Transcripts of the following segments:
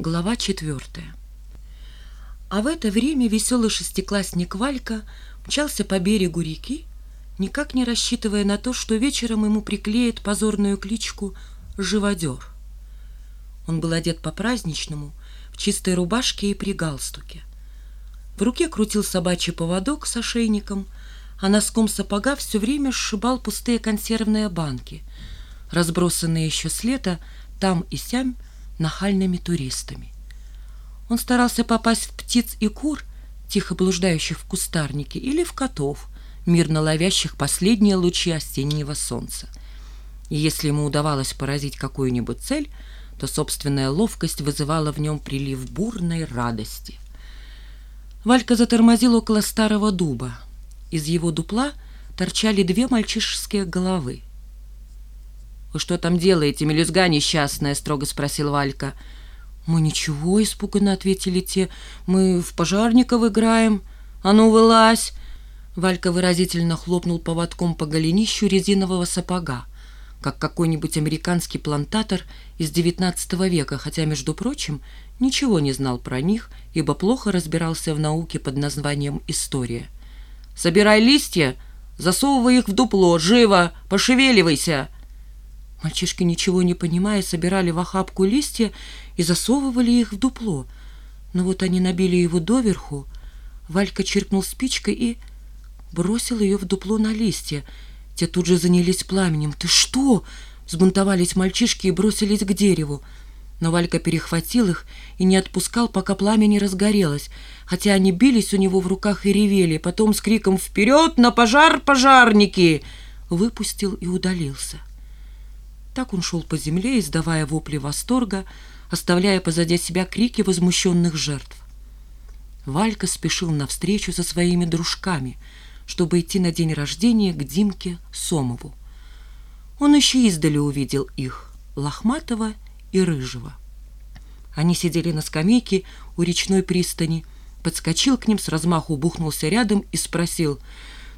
Глава четвертая. А в это время веселый шестиклассник Валька мчался по берегу реки, никак не рассчитывая на то, что вечером ему приклеят позорную кличку «Живодер». Он был одет по-праздничному, в чистой рубашке и при галстуке. В руке крутил собачий поводок с ошейником, а носком сапога все время сшибал пустые консервные банки, разбросанные еще с лета там и сям нахальными туристами. Он старался попасть в птиц и кур, тихо блуждающих в кустарнике, или в котов, мирно ловящих последние лучи осеннего солнца. И если ему удавалось поразить какую-нибудь цель, то собственная ловкость вызывала в нем прилив бурной радости. Валька затормозил около старого дуба. Из его дупла торчали две мальчишеские головы. «Вы что там делаете, мелюзга несчастная?» — строго спросил Валька. «Мы ничего», — испуганно ответили те. «Мы в пожарников играем. А ну, вылазь!» Валька выразительно хлопнул поводком по голенищу резинового сапога, как какой-нибудь американский плантатор из XIX века, хотя, между прочим, ничего не знал про них, ибо плохо разбирался в науке под названием «История». «Собирай листья, засовывай их в дупло, живо, пошевеливайся!» Мальчишки, ничего не понимая, собирали в охапку листья и засовывали их в дупло. Но вот они набили его доверху. Валька чиркнул спичкой и бросил ее в дупло на листья. Те тут же занялись пламенем. «Ты что?» — взбунтовались мальчишки и бросились к дереву. Но Валька перехватил их и не отпускал, пока пламя не разгорелось, хотя они бились у него в руках и ревели. Потом с криком «Вперед! На пожар, пожарники!» выпустил и удалился. Так он шел по земле, издавая вопли восторга, оставляя позади себя крики возмущенных жертв. Валька спешил навстречу со своими дружками, чтобы идти на день рождения к Димке Сомову. Он еще издали увидел их, Лохматова и Рыжего. Они сидели на скамейке у речной пристани, подскочил к ним, с размаху бухнулся рядом и спросил,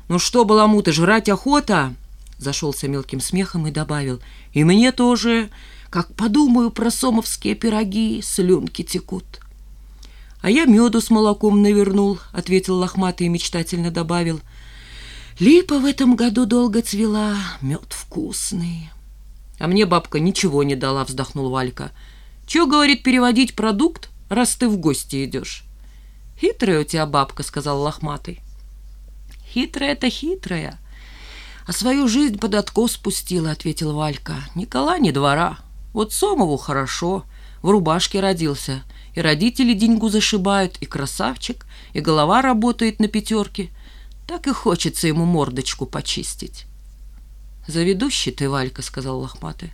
«Ну что, баламуты, жрать охота?» Зашелся мелким смехом и добавил, «И мне тоже, как подумаю про сомовские пироги, слюнки текут». «А я меду с молоком навернул», — ответил лохматый и мечтательно добавил, «Липа в этом году долго цвела, мед вкусный». «А мне бабка ничего не дала», — вздохнул Валька. «Чего, — говорит, — переводить продукт, раз ты в гости идешь?» «Хитрая у тебя бабка», — сказал лохматый. «Хитрая-то хитрая», «А свою жизнь под откос спустила», — ответил Валька. «Никола не двора. Вот Сомову хорошо. В рубашке родился. И родители деньгу зашибают, и красавчик, и голова работает на пятерке. Так и хочется ему мордочку почистить». «Заведущий ты, Валька», — сказал Лохматый.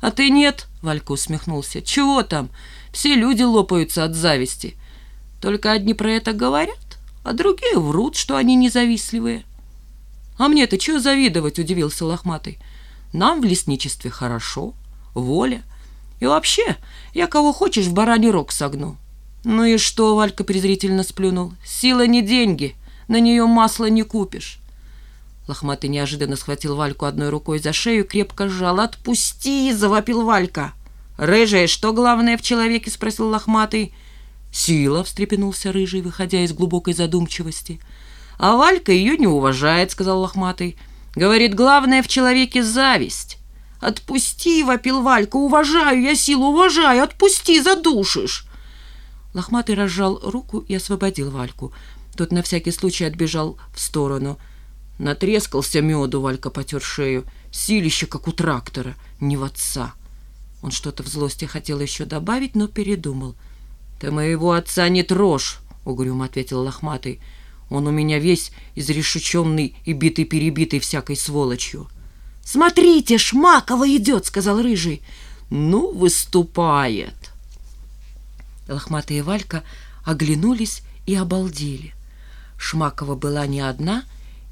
«А ты нет», — Валька усмехнулся. «Чего там? Все люди лопаются от зависти. Только одни про это говорят, а другие врут, что они независтливые». «А мне-то чего завидовать?» — удивился Лохматый. «Нам в лесничестве хорошо, воля. И вообще, я кого хочешь в бараний рог согну». «Ну и что?» — Валька презрительно сплюнул. «Сила не деньги, на нее масло не купишь». Лохматый неожиданно схватил Вальку одной рукой за шею, крепко сжал. «Отпусти!» — завопил Валька. «Рыжая, что главное в человеке?» — спросил Лохматый. «Сила!» — встрепенулся Рыжий, выходя из глубокой задумчивости. А Валька ее не уважает, сказал Лохматый. Говорит, главное в человеке зависть. «Отпусти!» — вопил Валька. «Уважаю я силу, уважаю! Отпусти, задушишь!» Лохматый разжал руку и освободил Вальку. Тот на всякий случай отбежал в сторону. Натрескался меду, Валька потер шею. Силище, как у трактора, не в отца. Он что-то в злости хотел еще добавить, но передумал. «Ты моего отца не трожь!» — угрюмо ответил Лохматый. Он у меня весь изрешеченный и битый-перебитый всякой сволочью. «Смотрите, Шмакова идет!» — сказал Рыжий. «Ну, выступает!» Лохматая Валька оглянулись и обалдели. Шмакова была не одна,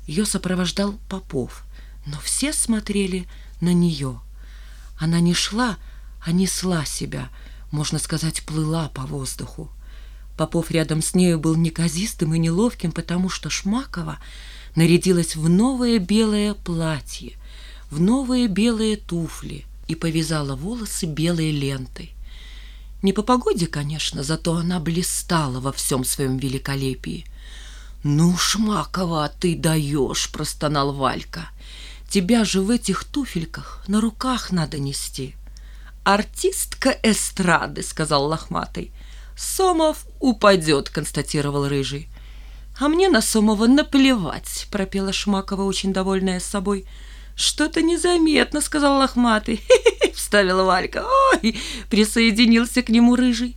ее сопровождал Попов, но все смотрели на нее. Она не шла, а несла себя, можно сказать, плыла по воздуху. Попов рядом с нею был неказистым и неловким, потому что Шмакова нарядилась в новое белое платье, в новые белые туфли и повязала волосы белой лентой. Не по погоде, конечно, зато она блистала во всем своем великолепии. «Ну, Шмакова, ты даешь!» — простонал Валька. «Тебя же в этих туфельках на руках надо нести». «Артистка эстрады», — сказал Лохматый. «Сомов упадет», — констатировал Рыжий. «А мне на Сомова наплевать», — пропела Шмакова, очень довольная собой. «Что-то незаметно», — сказал Лохматый. «Хе-хе-хе», — вставила Валька. «Ой!» — присоединился к нему Рыжий.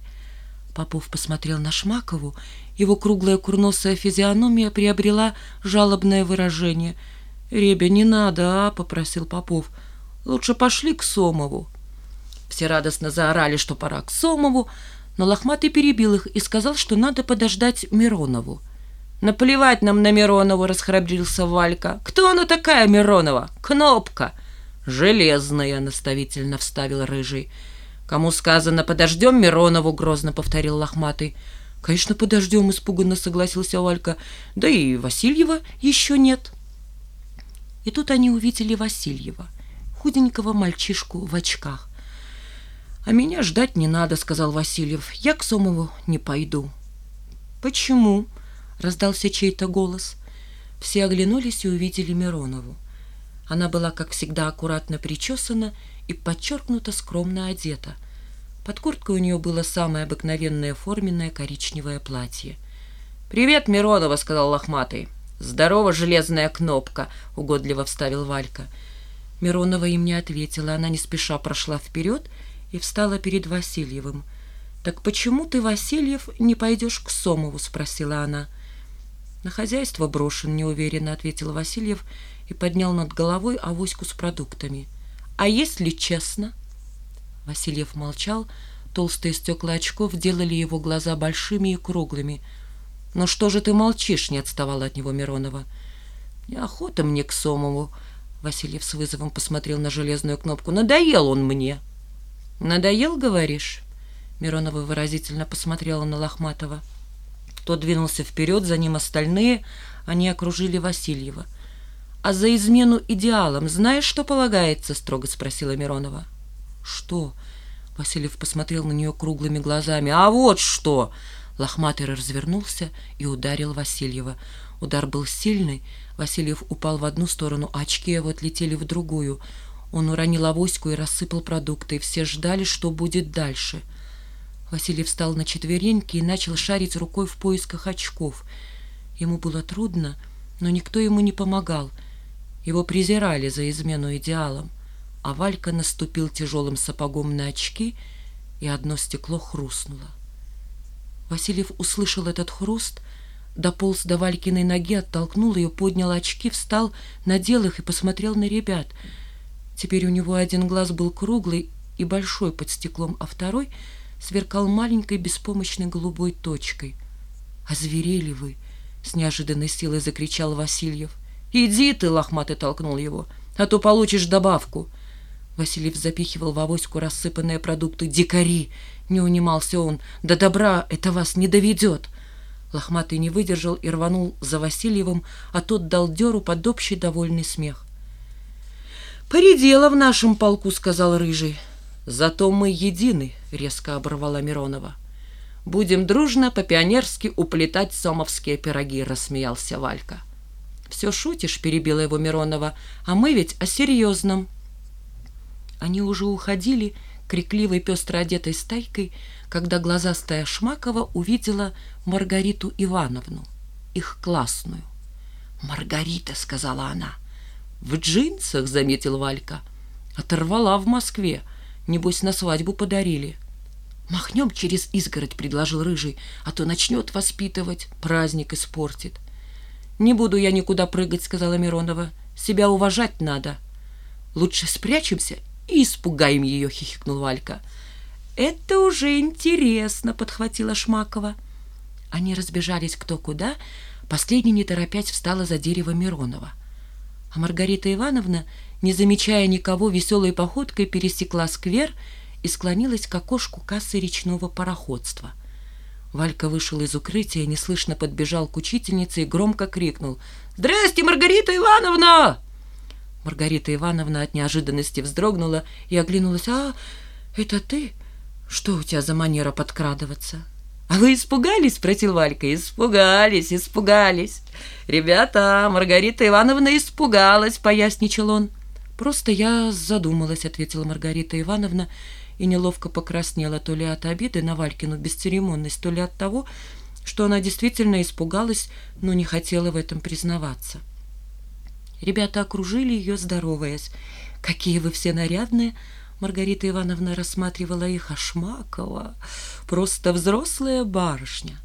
Попов посмотрел на Шмакову. Его круглая курносая физиономия приобрела жалобное выражение. «Ребя, не надо, а?» — попросил Попов. «Лучше пошли к Сомову». Все радостно заорали, что пора к Сомову, но Лохматый перебил их и сказал, что надо подождать Миронову. «Наплевать нам на Миронову!» — расхрабрился Валька. «Кто она такая, Миронова? Кнопка!» «Железная!» — наставительно вставил Рыжий. «Кому сказано, подождем Миронову!» — грозно повторил Лохматый. «Конечно, подождем!» — испуганно согласился Валька. «Да и Васильева еще нет!» И тут они увидели Васильева, худенького мальчишку в очках. «А меня ждать не надо», — сказал Васильев. «Я к Сомову не пойду». «Почему?» — раздался чей-то голос. Все оглянулись и увидели Миронову. Она была, как всегда, аккуратно причесана и подчеркнуто скромно одета. Под курткой у нее было самое обыкновенное форменное коричневое платье. «Привет, Миронова!» — сказал Лохматый. «Здорово, железная кнопка!» — угодливо вставил Валька. Миронова им не ответила. Она не спеша прошла вперед встала перед Васильевым. «Так почему ты, Васильев, не пойдешь к Сомову?» — спросила она. «На хозяйство брошен», — неуверенно ответил Васильев и поднял над головой авоську с продуктами. «А если честно?» Васильев молчал, толстые стекла очков делали его глаза большими и круглыми. «Ну что же ты молчишь?» — не отставала от него Миронова. «Неохота мне к Сомову», — Васильев с вызовом посмотрел на железную кнопку. «Надоел он мне». «Надоел, говоришь?» Миронова выразительно посмотрела на Лохматова. Тот двинулся вперед, за ним остальные. Они окружили Васильева. «А за измену идеалам знаешь, что полагается?» — строго спросила Миронова. «Что?» — Васильев посмотрел на нее круглыми глазами. «А вот что!» Лохматый развернулся и ударил Васильева. Удар был сильный. Васильев упал в одну сторону, а очки его отлетели в другую. Он уронил авоську и рассыпал продукты. Все ждали, что будет дальше — Василий встал на четвереньки и начал шарить рукой в поисках очков. Ему было трудно, но никто ему не помогал. Его презирали за измену идеалам, а Валька наступил тяжелым сапогом на очки, и одно стекло хрустнуло. Васильев услышал этот хруст, дополз до Валькиной ноги, оттолкнул ее, поднял очки, встал, надел их и посмотрел на ребят. Теперь у него один глаз был круглый и большой под стеклом, а второй — сверкал маленькой беспомощной голубой точкой. «Озверели вы!» — с неожиданной силой закричал Васильев. «Иди ты!» — лохматый толкнул его. «А то получишь добавку!» Васильев запихивал в авоську рассыпанные продукты. «Дикари!» — не унимался он. «До добра это вас не доведет!» Лохматый не выдержал и рванул за Васильевым, а тот дал деру под общий довольный смех. «Поредела в нашем полку», — сказал Рыжий. «Зато мы едины», — резко оборвала Миронова. «Будем дружно по-пионерски уплетать сомовские пироги», — рассмеялся Валька. «Все шутишь», — перебила его Миронова, — «а мы ведь о серьезном». Они уже уходили крикливой пестро одетой стайкой, когда глазастая Шмакова увидела Маргариту Ивановну, их классную. «Маргарита», — сказала она. «В джинсах», — заметил Валька. «Оторвала в Москве». Небось, на свадьбу подарили. «Махнем через изгородь», — предложил Рыжий, «а то начнет воспитывать, праздник испортит». «Не буду я никуда прыгать», — сказала Миронова. «Себя уважать надо». «Лучше спрячемся и испугаем ее», — хихикнул Валька. «Это уже интересно», — подхватила Шмакова. Они разбежались кто куда, последний, не торопясь, встала за дерево Миронова. А Маргарита Ивановна не замечая никого, веселой походкой пересекла сквер и склонилась к окошку кассы речного пароходства. Валька вышел из укрытия, неслышно подбежал к учительнице и громко крикнул «Здрасте, Маргарита Ивановна!» Маргарита Ивановна от неожиданности вздрогнула и оглянулась. «А, это ты? Что у тебя за манера подкрадываться? А вы испугались? Спросил Валька. Испугались, испугались. Ребята, Маргарита Ивановна испугалась, поясничал он. Просто я задумалась, ответила Маргарита Ивановна и неловко покраснела то ли от обиды на Валькину бесцеремонность, то ли от того, что она действительно испугалась, но не хотела в этом признаваться. Ребята окружили ее, здороваясь. «Какие вы все нарядные!» Маргарита Ивановна рассматривала их Ашмакова. «Просто взрослая барышня!»